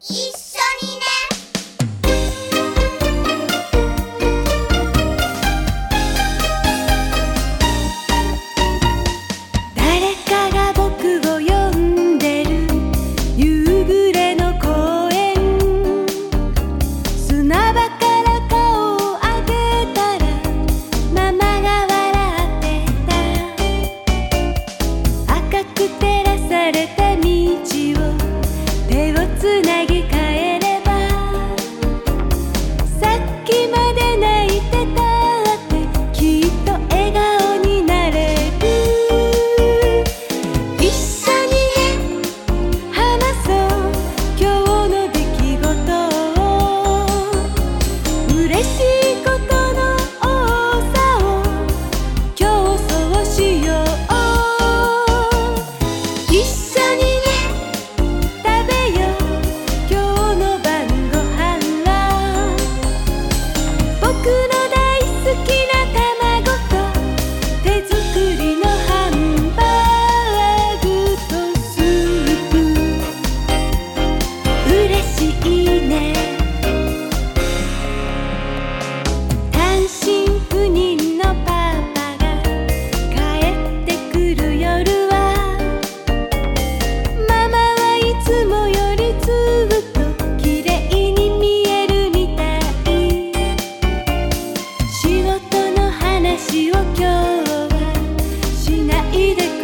Isso! 話を今日はしないで